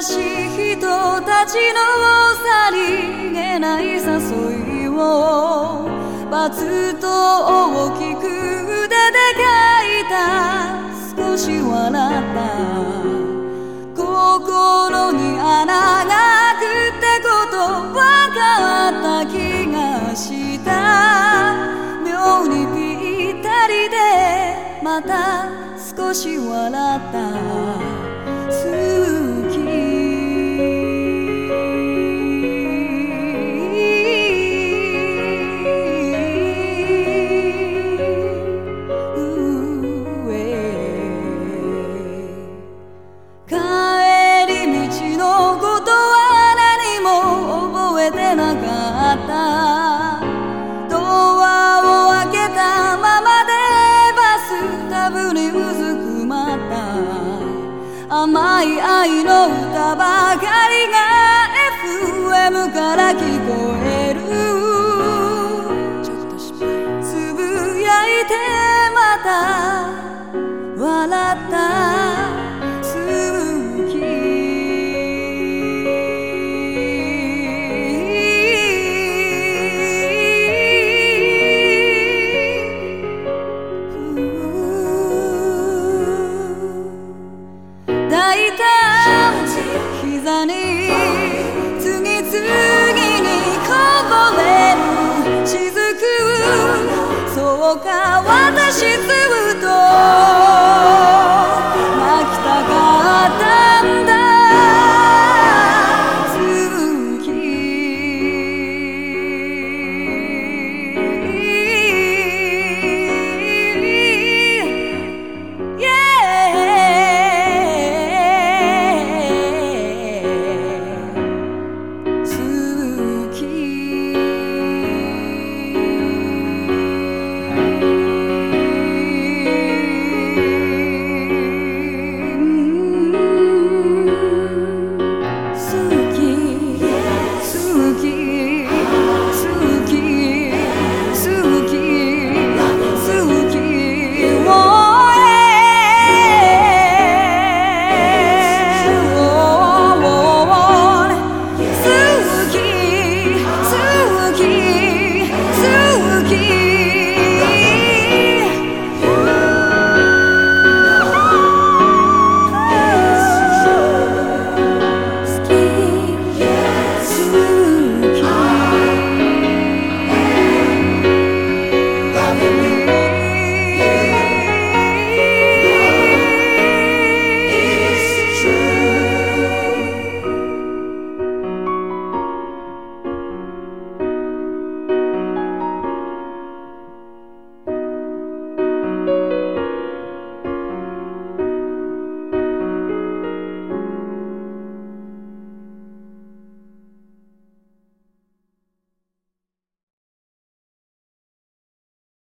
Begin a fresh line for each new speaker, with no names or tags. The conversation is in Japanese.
しい人たちのさりげない誘いをバツと大きく筆で書いた少し笑った心に穴が開くってこと分かった気がした。妙にぴったりでまた少し笑った。て愛の歌ばかりが FM から聞こえる。つぶやいてまた笑った。抱いた膝に次々にこぼれる雫そうか私